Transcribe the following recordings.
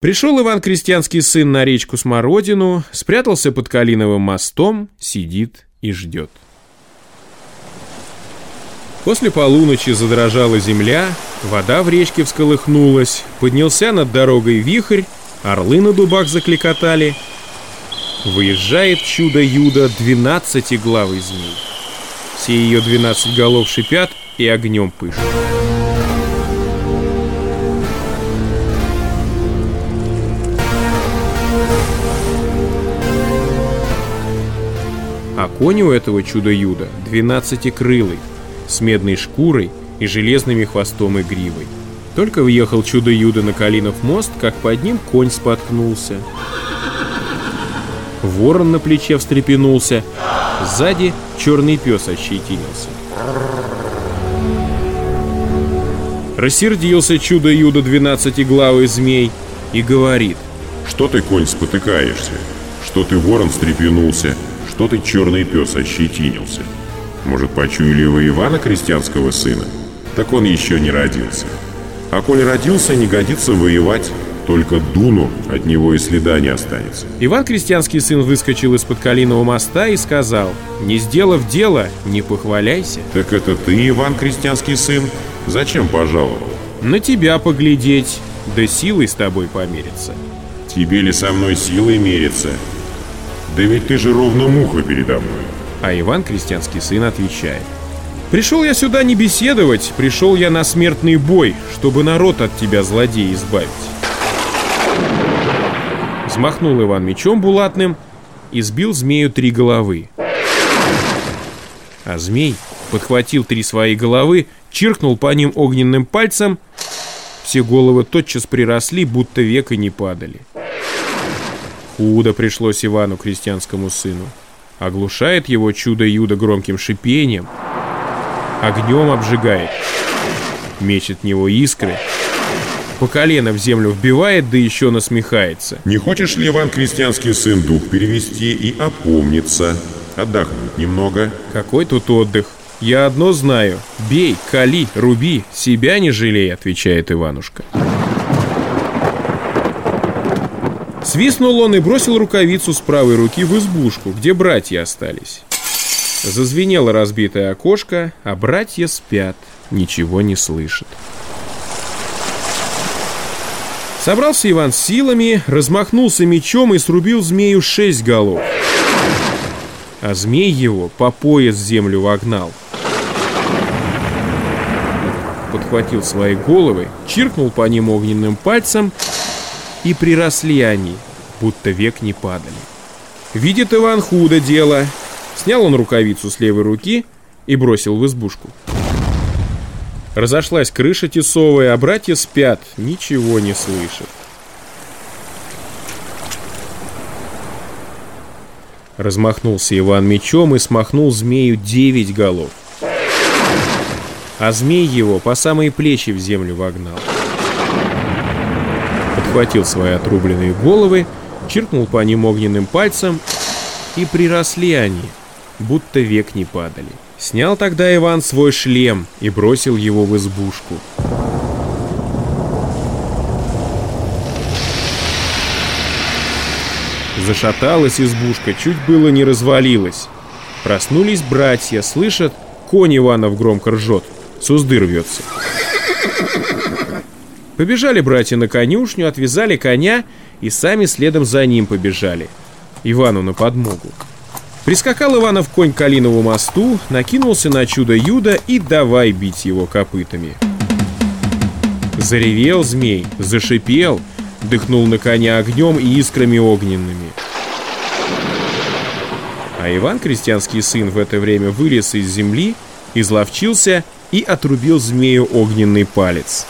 Пришел Иван Крестьянский сын на речку Смородину, спрятался под Калиновым мостом, сидит и ждет. После полуночи задрожала земля, вода в речке всколыхнулась, поднялся над дорогой вихрь, орлы на дубах закликотали. Выезжает чудо-юдо двенадцатиглавый змей. Все ее двенадцать голов шипят и огнем пышут. Конь у этого чудо-юда двенадцатикрылый, с медной шкурой и железными хвостом и гривой. Только въехал чудо-юдо на Калинов мост, как под ним конь споткнулся. Ворон на плече встрепенулся, сзади черный пес ощетинился. Рассердился чудо-юдо двенадцатиглавый змей и говорит. Что ты, конь, спотыкаешься? Что ты, ворон, встрепенулся? Что ты черный пес ощетинился. Может, почуяли вы Ивана крестьянского сына? Так он еще не родился. А коль родился, не годится воевать, только Дуну от него и следа не останется. Иван Крестьянский сын выскочил из-под Калиного моста и сказал, «Не сделав дело, не похваляйся». «Так это ты, Иван Крестьянский сын? Зачем пожаловал?» «На тебя поглядеть, да силой с тобой помериться». «Тебе ли со мной силой мериться? Да ведь ты же ровно муха передо мной. А Иван, крестьянский сын, отвечает. Пришел я сюда не беседовать, пришел я на смертный бой, чтобы народ от тебя, злодей, избавить. Взмахнул Иван мечом булатным и сбил змею три головы. А змей подхватил три свои головы, чиркнул по ним огненным пальцем. Все головы тотчас приросли, будто века не падали. Худо пришлось Ивану, крестьянскому сыну. Оглушает его чудо-юдо громким шипением, огнем обжигает, мечет в него искры, по колено в землю вбивает, да еще насмехается. Не хочешь ли, Иван, крестьянский сын, дух перевести и опомниться, отдохнуть немного? Какой тут отдых? Я одно знаю. Бей, кали, руби, себя не жалей, отвечает Иванушка. Свистнул он и бросил рукавицу с правой руки в избушку, где братья остались. Зазвенело разбитое окошко, а братья спят, ничего не слышат. Собрался Иван с силами, размахнулся мечом и срубил змею шесть голов. А змей его по пояс землю вогнал. Подхватил свои головы, чиркнул по ним огненным пальцем — и приросли они, будто век не падали. Видит Иван худо дело. Снял он рукавицу с левой руки и бросил в избушку. Разошлась крыша тесовая, а братья спят, ничего не слышат. Размахнулся Иван мечом и смахнул змею девять голов. А змей его по самые плечи в землю вогнал подхватил свои отрубленные головы, чиркнул по ним огненным пальцем, и приросли они, будто век не падали. Снял тогда Иван свой шлем и бросил его в избушку. Зашаталась избушка, чуть было не развалилась. Проснулись братья, слышат, конь Иванов громко ржет, с узды рвется. Побежали братья на конюшню, отвязали коня и сами следом за ним побежали. Ивану на подмогу. Прискакал Иванов конь к Калинову мосту, накинулся на чудо-юдо и давай бить его копытами. Заревел змей, зашипел, дыхнул на коня огнем и искрами огненными. А Иван, крестьянский сын, в это время вылез из земли, изловчился и отрубил змею огненный палец.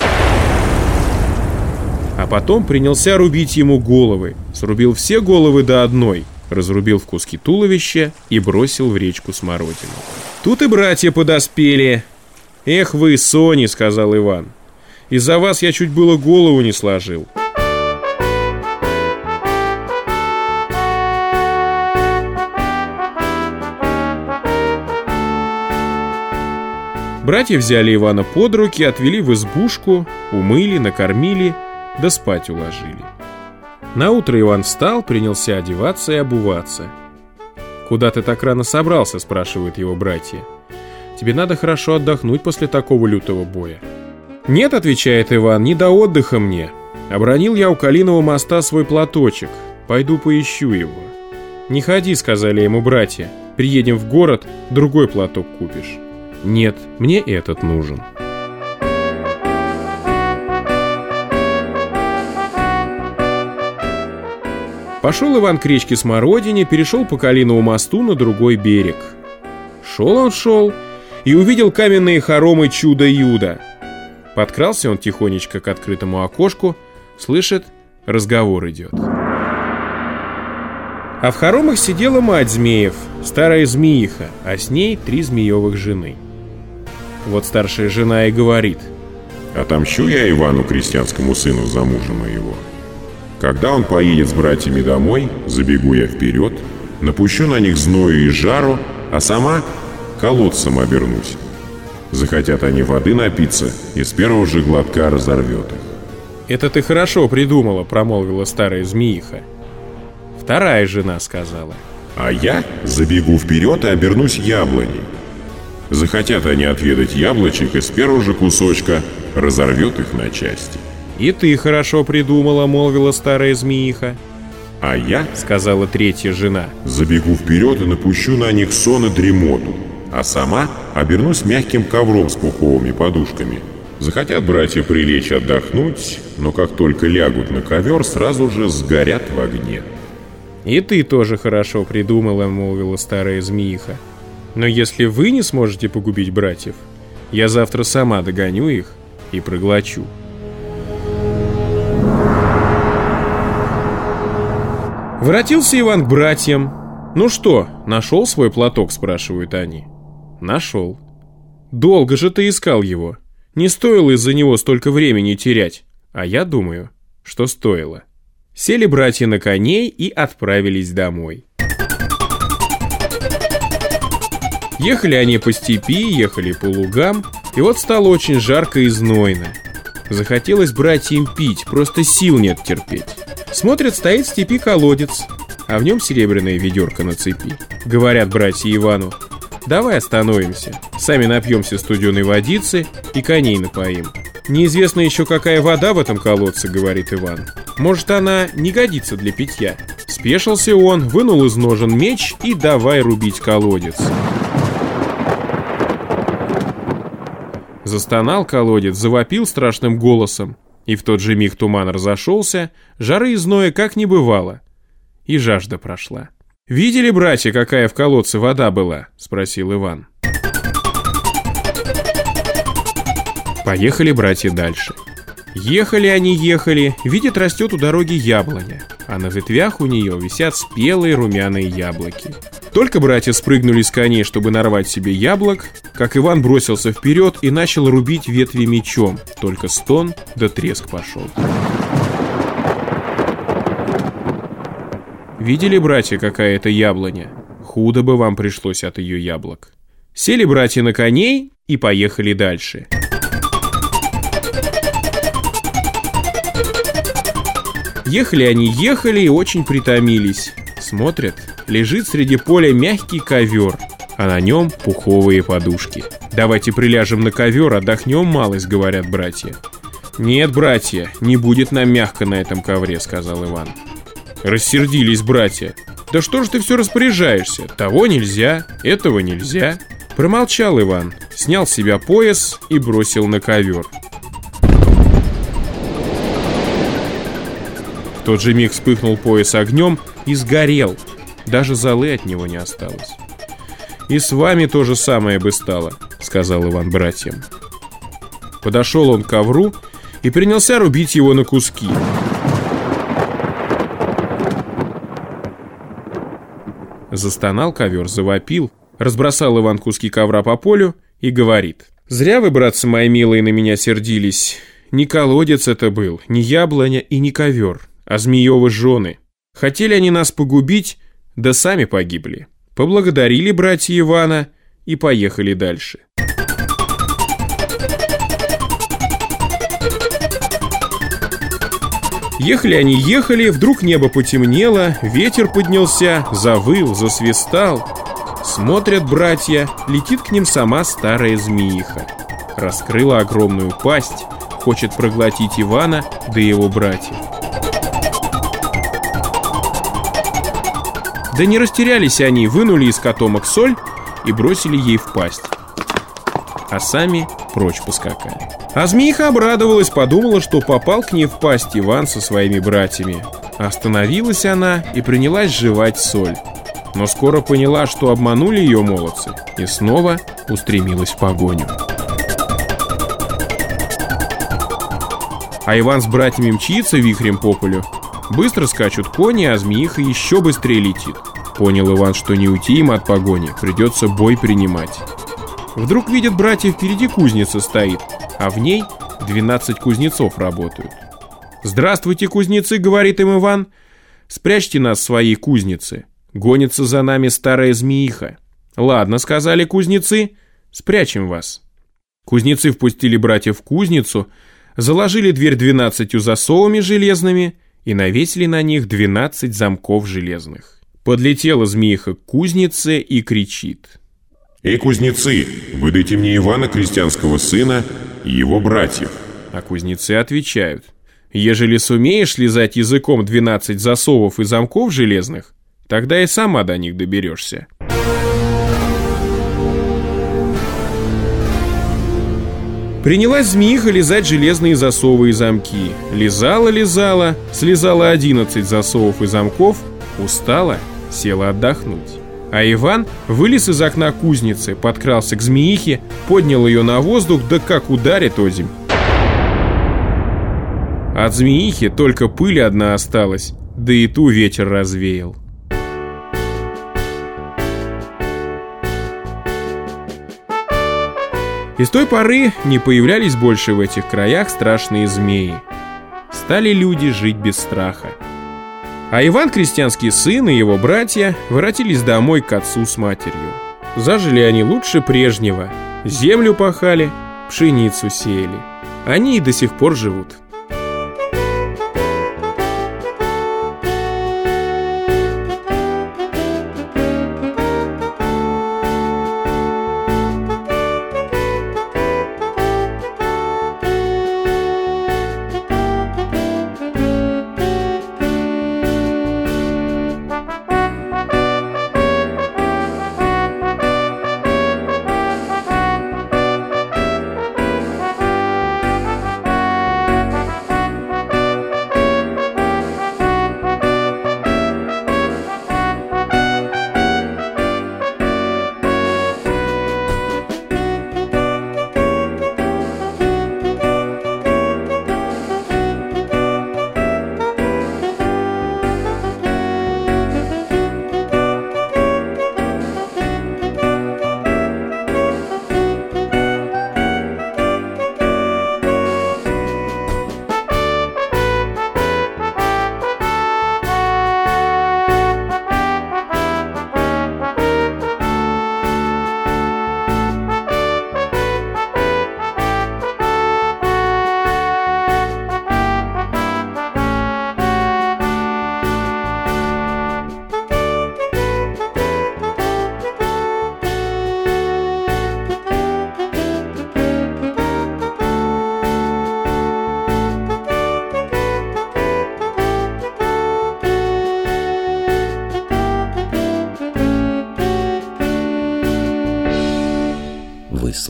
А потом принялся рубить ему головы. Срубил все головы до одной, разрубил в куски туловище и бросил в речку смородину. Тут и братья подоспели. «Эх вы, Сони», — сказал Иван. «Из-за вас я чуть было голову не сложил». Братья взяли Ивана под руки, отвели в избушку, умыли, накормили — да спать уложили. Наутро Иван встал, принялся одеваться и обуваться. «Куда ты так рано собрался?» – спрашивают его братья. «Тебе надо хорошо отдохнуть после такого лютого боя». «Нет», – отвечает Иван, – «не до отдыха мне. Обронил я у Калиного моста свой платочек. Пойду поищу его». «Не ходи», – сказали ему братья. «Приедем в город, другой платок купишь». «Нет, мне этот нужен». Пошел Иван к речке Смородине, перешел по Калинову мосту на другой берег. Шел он шел и увидел каменные хоромы чудо-юда. Подкрался он тихонечко к открытому окошку, слышит, разговор идет. А в хоромах сидела мать змеев, старая змеиха, а с ней три змеевых жены. Вот старшая жена и говорит. «Отомщу я Ивану, крестьянскому сыну, за мужа моего». Когда он поедет с братьями домой, забегу я вперед, напущу на них зною и жару, а сама колодцем обернусь. Захотят они воды напиться, и с первого же глотка разорвет их. «Это ты хорошо придумала», — промолвила старая змеиха. Вторая жена сказала. «А я забегу вперед и обернусь яблоней. Захотят они отведать яблочек, и с первого же кусочка разорвет их на части». «И ты хорошо придумала», — молвила старая змеиха. «А я, — сказала третья жена, — забегу вперед и напущу на них сон и дремоту, а сама обернусь мягким ковром с пуховыми подушками. Захотят братья прилечь отдохнуть, но как только лягут на ковер, сразу же сгорят в огне». «И ты тоже хорошо придумала», — молвила старая змеиха. «Но если вы не сможете погубить братьев, я завтра сама догоню их и проглочу». Воротился Иван к братьям. «Ну что, нашел свой платок?» – спрашивают они. «Нашел». «Долго же ты искал его. Не стоило из-за него столько времени терять. А я думаю, что стоило». Сели братья на коней и отправились домой. Ехали они по степи, ехали по лугам, и вот стало очень жарко и знойно. Захотелось братьям пить, просто сил нет терпеть. Смотрят, стоит в степи колодец, а в нем серебряная ведерко на цепи. Говорят братья Ивану, давай остановимся, сами напьемся студеной водицы и коней напоим. Неизвестно еще, какая вода в этом колодце, говорит Иван. Может, она не годится для питья. Спешился он, вынул из ножен меч и давай рубить колодец. Застонал колодец, завопил страшным голосом. И в тот же миг туман разошелся, жары и зноя как не бывало. И жажда прошла. «Видели, братья, какая в колодце вода была?» – спросил Иван. Поехали братья дальше. Ехали они, ехали, видят, растет у дороги яблоня, а на ветвях у нее висят спелые румяные яблоки. Только братья спрыгнули с коней, чтобы нарвать себе яблок, как Иван бросился вперед и начал рубить ветви мечом, только стон да треск пошел. Видели, братья, какая это яблоня? Худо бы вам пришлось от ее яблок. Сели братья на коней и поехали дальше. Ехали они, ехали и очень притомились. Смотрят, лежит среди поля мягкий ковер, а на нем пуховые подушки. «Давайте приляжем на ковер, отдохнем малость», — говорят братья. «Нет, братья, не будет нам мягко на этом ковре», — сказал Иван. Рассердились братья. «Да что же ты все распоряжаешься? Того нельзя, этого нельзя». Промолчал Иван, снял с себя пояс и бросил на ковер. В тот же миг вспыхнул пояс огнем и сгорел. Даже золы от него не осталось. «И с вами то же самое бы стало», — сказал Иван братьям. Подошел он к ковру и принялся рубить его на куски. Застонал ковер, завопил, разбросал Иван куски ковра по полю и говорит. «Зря вы, братцы мои милые, на меня сердились. Не колодец это был, не яблоня и не ковер а Змеевы жены. Хотели они нас погубить, да сами погибли. Поблагодарили братья Ивана и поехали дальше. Ехали они, ехали, вдруг небо потемнело, ветер поднялся, завыл, засвистал. Смотрят братья, летит к ним сама старая змеиха. Раскрыла огромную пасть, хочет проглотить Ивана да его братьев. Да не растерялись они, вынули из котомок соль и бросили ей в пасть. А сами прочь поскакали. А змеиха обрадовалась, подумала, что попал к ней в пасть Иван со своими братьями. Остановилась она и принялась жевать соль. Но скоро поняла, что обманули ее молодцы, и снова устремилась в погоню. А Иван с братьями мчится вихрем по полю. Быстро скачут кони, а змеиха еще быстрее летит. Понял Иван, что не уйти им от погони, придется бой принимать. Вдруг видят братья впереди кузница стоит, а в ней 12 кузнецов работают. «Здравствуйте, кузнецы!» — говорит им Иван. «Спрячьте нас в своей кузнице. Гонится за нами старая змеиха». «Ладно», — сказали кузнецы, — «спрячем вас». Кузнецы впустили братьев в кузницу, заложили дверь двенадцатью засовами железными и навесили на них двенадцать замков железных. Подлетела змеиха к кузнице и кричит. «Эй, кузнецы, выдайте мне Ивана, крестьянского сына, и его братьев». А кузнецы отвечают. «Ежели сумеешь слезать языком 12 засовов и замков железных, тогда и сама до них доберешься». Принялась змеиха лизать железные засовы и замки. Лизала-лизала, слезала 11 засовов и замков, устала, села отдохнуть. А Иван вылез из окна кузницы, подкрался к змеихе, поднял ее на воздух, да как ударит озимь. От змеихи только пыль одна осталась, да и ту ветер развеял. И с той поры не появлялись больше в этих краях страшные змеи. Стали люди жить без страха. А Иван, крестьянский сын и его братья воротились домой к отцу с матерью. Зажили они лучше прежнего. Землю пахали, пшеницу сеяли. Они и до сих пор живут.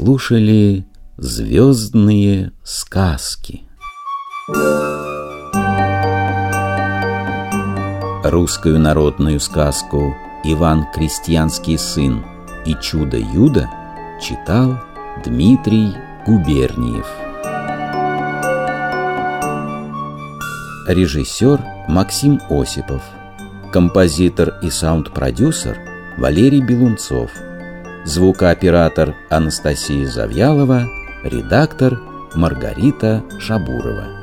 Слушали «Звездные сказки». Русскую народную сказку «Иван Крестьянский сын» и «Чудо Юда» читал Дмитрий Губерниев. Режиссер Максим Осипов. Композитор и саунд-продюсер Валерий Белунцов – звукооператор Анастасия Завьялова, редактор Маргарита Шабурова.